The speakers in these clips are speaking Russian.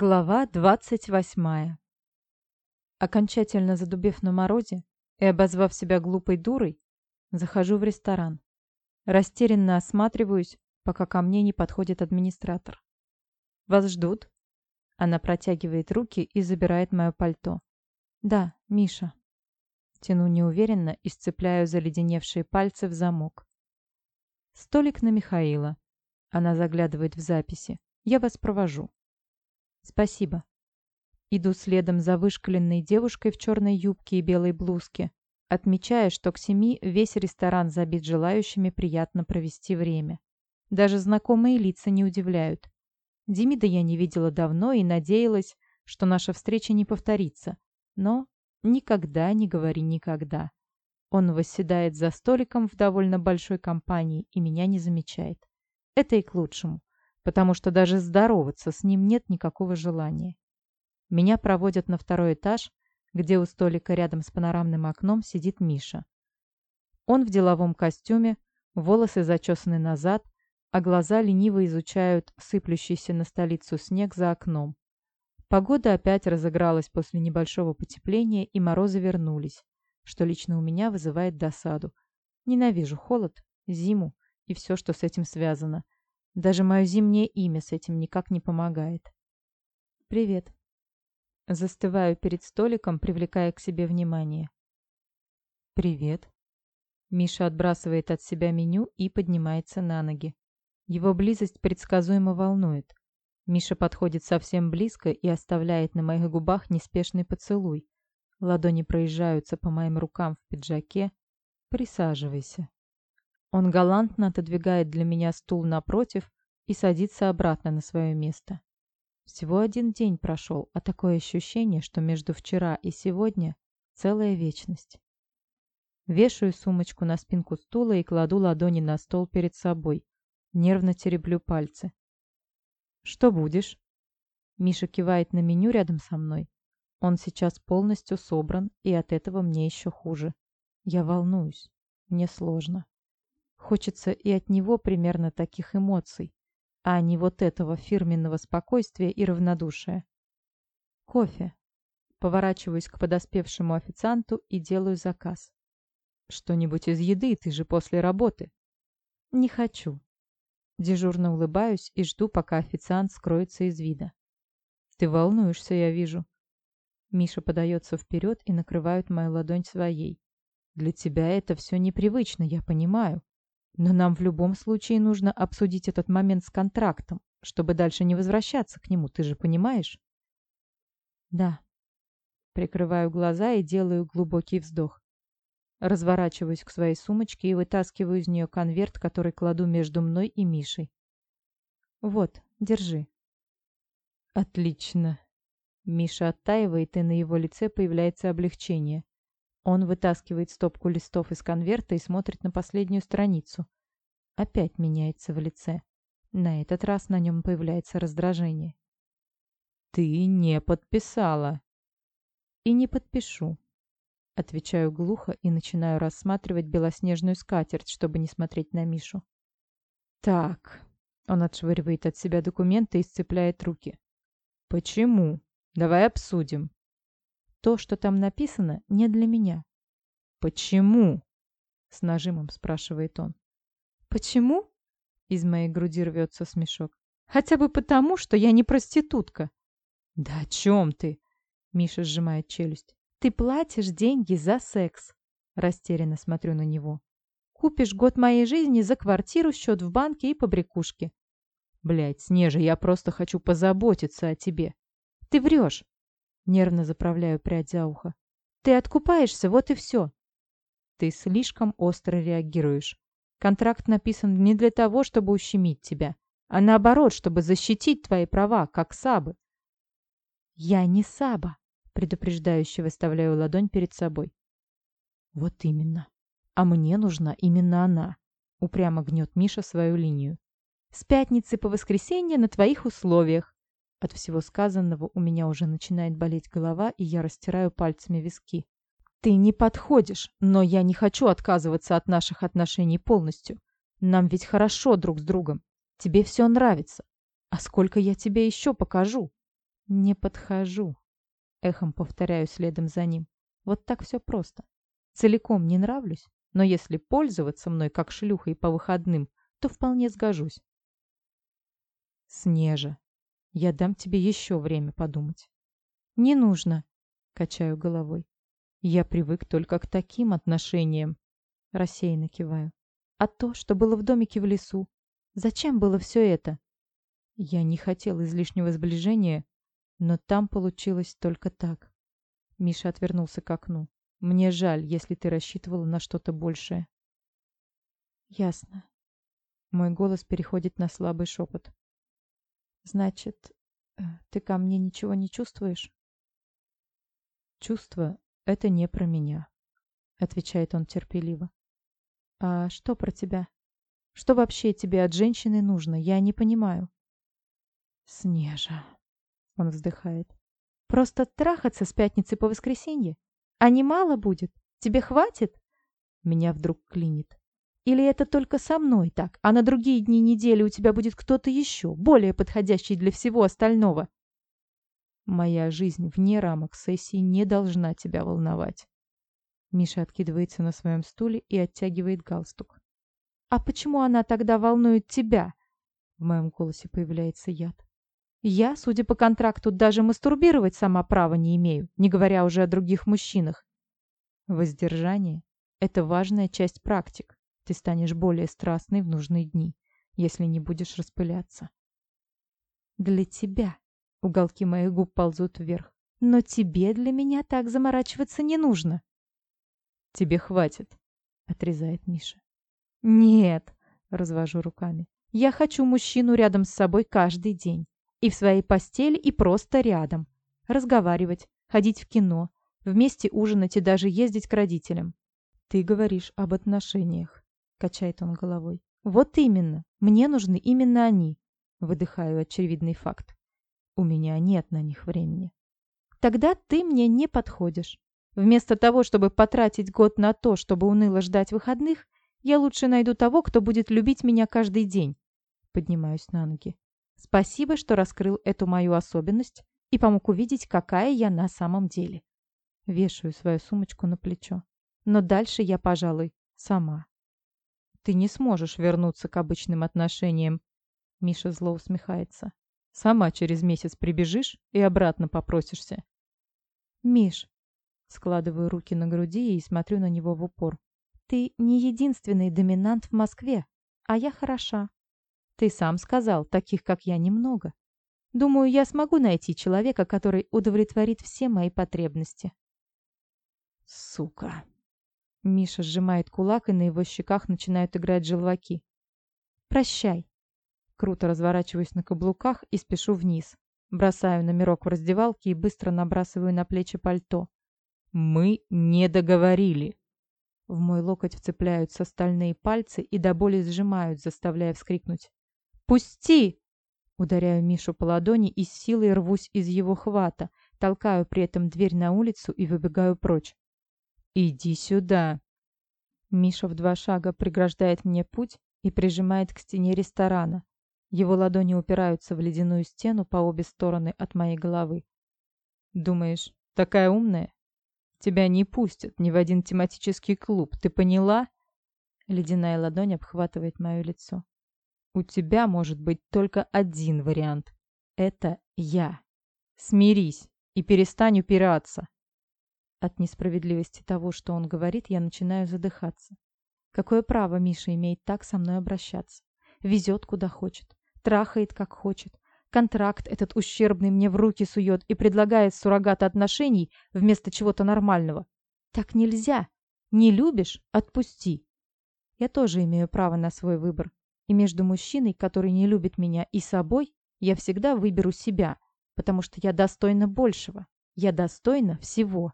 Глава двадцать восьмая. Окончательно задубев на морозе и обозвав себя глупой дурой, захожу в ресторан. Растерянно осматриваюсь, пока ко мне не подходит администратор. «Вас ждут?» Она протягивает руки и забирает мое пальто. «Да, Миша». Тяну неуверенно и сцепляю заледеневшие пальцы в замок. «Столик на Михаила». Она заглядывает в записи. «Я вас провожу». «Спасибо». Иду следом за вышкаленной девушкой в черной юбке и белой блузке, отмечая, что к семи весь ресторан забит желающими приятно провести время. Даже знакомые лица не удивляют. Демида я не видела давно и надеялась, что наша встреча не повторится. Но никогда не говори никогда. Он восседает за столиком в довольно большой компании и меня не замечает. Это и к лучшему потому что даже здороваться с ним нет никакого желания. Меня проводят на второй этаж, где у столика рядом с панорамным окном сидит Миша. Он в деловом костюме, волосы зачесаны назад, а глаза лениво изучают сыплющийся на столицу снег за окном. Погода опять разыгралась после небольшого потепления, и морозы вернулись, что лично у меня вызывает досаду. Ненавижу холод, зиму и все, что с этим связано – даже мое зимнее имя с этим никак не помогает. «Привет». Застываю перед столиком, привлекая к себе внимание. «Привет». Миша отбрасывает от себя меню и поднимается на ноги. Его близость предсказуемо волнует. Миша подходит совсем близко и оставляет на моих губах неспешный поцелуй. Ладони проезжаются по моим рукам в пиджаке. «Присаживайся». Он галантно отодвигает для меня стул напротив и садится обратно на свое место. Всего один день прошел, а такое ощущение, что между вчера и сегодня целая вечность. Вешаю сумочку на спинку стула и кладу ладони на стол перед собой. Нервно тереблю пальцы. «Что будешь?» Миша кивает на меню рядом со мной. Он сейчас полностью собран, и от этого мне еще хуже. Я волнуюсь. Мне сложно. Хочется и от него примерно таких эмоций, а не вот этого фирменного спокойствия и равнодушия. Кофе. Поворачиваюсь к подоспевшему официанту и делаю заказ. Что-нибудь из еды, ты же после работы. Не хочу. Дежурно улыбаюсь и жду, пока официант скроется из вида. Ты волнуешься, я вижу. Миша подается вперед и накрывает мою ладонь своей. Для тебя это все непривычно, я понимаю. Но нам в любом случае нужно обсудить этот момент с контрактом, чтобы дальше не возвращаться к нему, ты же понимаешь? Да. Прикрываю глаза и делаю глубокий вздох. Разворачиваюсь к своей сумочке и вытаскиваю из нее конверт, который кладу между мной и Мишей. Вот, держи. Отлично. Миша оттаивает, и на его лице появляется облегчение. Он вытаскивает стопку листов из конверта и смотрит на последнюю страницу. Опять меняется в лице. На этот раз на нем появляется раздражение. «Ты не подписала». «И не подпишу». Отвечаю глухо и начинаю рассматривать белоснежную скатерть, чтобы не смотреть на Мишу. «Так». Он отшвыривает от себя документы и сцепляет руки. «Почему? Давай обсудим». То, что там написано, не для меня. «Почему?» — с нажимом спрашивает он. «Почему?» — из моей груди рвется смешок. «Хотя бы потому, что я не проститутка». «Да о чем ты?» — Миша сжимает челюсть. «Ты платишь деньги за секс». Растерянно смотрю на него. «Купишь год моей жизни за квартиру, счет в банке и побрякушки». «Блядь, Снежа, я просто хочу позаботиться о тебе». «Ты врешь!» Нервно заправляю прядь за ухо. «Ты откупаешься, вот и все!» «Ты слишком остро реагируешь. Контракт написан не для того, чтобы ущемить тебя, а наоборот, чтобы защитить твои права, как Сабы». «Я не Саба», — предупреждающе выставляю ладонь перед собой. «Вот именно. А мне нужна именно она», — упрямо гнет Миша свою линию. «С пятницы по воскресенье на твоих условиях. От всего сказанного у меня уже начинает болеть голова, и я растираю пальцами виски. «Ты не подходишь, но я не хочу отказываться от наших отношений полностью. Нам ведь хорошо друг с другом. Тебе все нравится. А сколько я тебе еще покажу?» «Не подхожу», — эхом повторяю следом за ним. «Вот так все просто. Целиком не нравлюсь, но если пользоваться мной как шлюхой по выходным, то вполне сгожусь». «Снежа, я дам тебе еще время подумать». «Не нужно», — качаю головой. «Я привык только к таким отношениям», — рассеянно киваю. «А то, что было в домике в лесу, зачем было все это?» Я не хотел излишнего сближения, но там получилось только так. Миша отвернулся к окну. Мне жаль, если ты рассчитывала на что-то большее. Ясно. Мой голос переходит на слабый шепот. Значит, э, ты ко мне ничего не чувствуешь? Чувство — это не про меня, отвечает он терпеливо. А что про тебя? Что вообще тебе от женщины нужно? Я не понимаю. Снежа. Он вздыхает. Просто трахаться с пятницы по воскресенье? А не мало будет? Тебе хватит? Меня вдруг клинит. Или это только со мной так, а на другие дни недели у тебя будет кто-то еще, более подходящий для всего остального? Моя жизнь вне рамок сессии не должна тебя волновать. Миша откидывается на своем стуле и оттягивает галстук. «А почему она тогда волнует тебя?» В моем голосе появляется яд. Я, судя по контракту, даже мастурбировать сама права не имею, не говоря уже о других мужчинах. Воздержание — это важная часть практик. Ты станешь более страстной в нужные дни, если не будешь распыляться. Для тебя. Уголки моих губ ползут вверх. Но тебе для меня так заморачиваться не нужно. Тебе хватит, отрезает Миша. Нет, развожу руками. Я хочу мужчину рядом с собой каждый день. И в своей постели, и просто рядом. Разговаривать, ходить в кино, вместе ужинать и даже ездить к родителям. Ты говоришь об отношениях, качает он головой. Вот именно, мне нужны именно они. Выдыхаю очевидный факт. У меня нет на них времени. Тогда ты мне не подходишь. Вместо того, чтобы потратить год на то, чтобы уныло ждать выходных, я лучше найду того, кто будет любить меня каждый день. Поднимаюсь на ноги. Спасибо, что раскрыл эту мою особенность и помог увидеть, какая я на самом деле. Вешаю свою сумочку на плечо. Но дальше я, пожалуй, сама. Ты не сможешь вернуться к обычным отношениям. Миша зло усмехается. Сама через месяц прибежишь и обратно попросишься. Миш, складываю руки на груди и смотрю на него в упор. Ты не единственный доминант в Москве, а я хороша. Ты сам сказал, таких, как я, немного. Думаю, я смогу найти человека, который удовлетворит все мои потребности. Сука. Миша сжимает кулак, и на его щеках начинают играть желваки. Прощай. Круто разворачиваюсь на каблуках и спешу вниз. Бросаю номерок в раздевалке и быстро набрасываю на плечи пальто. Мы не договорили. В мой локоть вцепляются стальные пальцы и до боли сжимают, заставляя вскрикнуть. «Пусти!» Ударяю Мишу по ладони и с силой рвусь из его хвата, толкаю при этом дверь на улицу и выбегаю прочь. «Иди сюда!» Миша в два шага преграждает мне путь и прижимает к стене ресторана. Его ладони упираются в ледяную стену по обе стороны от моей головы. «Думаешь, такая умная? Тебя не пустят ни в один тематический клуб, ты поняла?» Ледяная ладонь обхватывает мое лицо. У тебя может быть только один вариант. Это я. Смирись и перестань упираться. От несправедливости того, что он говорит, я начинаю задыхаться. Какое право Миша имеет так со мной обращаться? Везет куда хочет, трахает как хочет. Контракт этот ущербный мне в руки сует и предлагает суррогат отношений вместо чего-то нормального. Так нельзя. Не любишь – отпусти. Я тоже имею право на свой выбор. И между мужчиной, который не любит меня, и собой, я всегда выберу себя, потому что я достойна большего. Я достойна всего.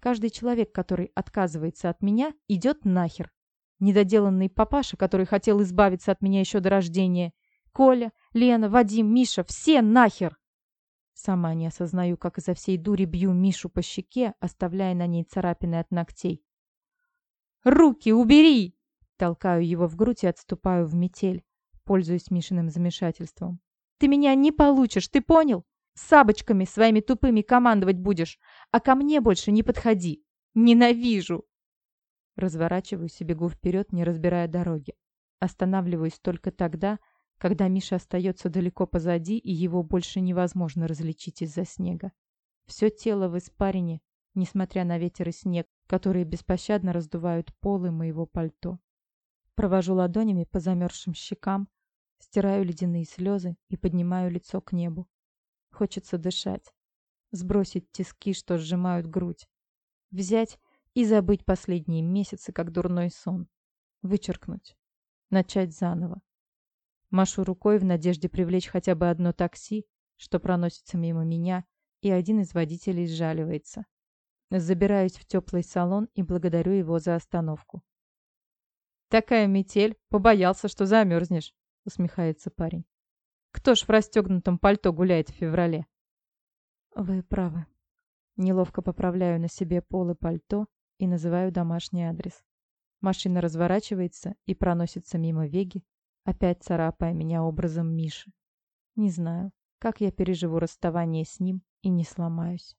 Каждый человек, который отказывается от меня, идет нахер. Недоделанный папаша, который хотел избавиться от меня еще до рождения. Коля, Лена, Вадим, Миша, все нахер! Сама не осознаю, как изо всей дури бью Мишу по щеке, оставляя на ней царапины от ногтей. «Руки убери!» Толкаю его в грудь и отступаю в метель, пользуясь Мишиным замешательством. «Ты меня не получишь, ты понял? Сабочками своими тупыми командовать будешь, а ко мне больше не подходи. Ненавижу!» Разворачиваюсь и бегу вперед, не разбирая дороги. Останавливаюсь только тогда, когда Миша остается далеко позади, и его больше невозможно различить из-за снега. Все тело в испарине, несмотря на ветер и снег, которые беспощадно раздувают полы моего пальто. Провожу ладонями по замерзшим щекам, стираю ледяные слезы и поднимаю лицо к небу. Хочется дышать, сбросить тиски, что сжимают грудь, взять и забыть последние месяцы, как дурной сон, вычеркнуть, начать заново. Машу рукой в надежде привлечь хотя бы одно такси, что проносится мимо меня, и один из водителей сжаливается. Забираюсь в теплый салон и благодарю его за остановку. «Такая метель, побоялся, что замерзнешь», — усмехается парень. «Кто ж в расстегнутом пальто гуляет в феврале?» «Вы правы». Неловко поправляю на себе пол и пальто и называю домашний адрес. Машина разворачивается и проносится мимо Веги, опять царапая меня образом Миши. Не знаю, как я переживу расставание с ним и не сломаюсь.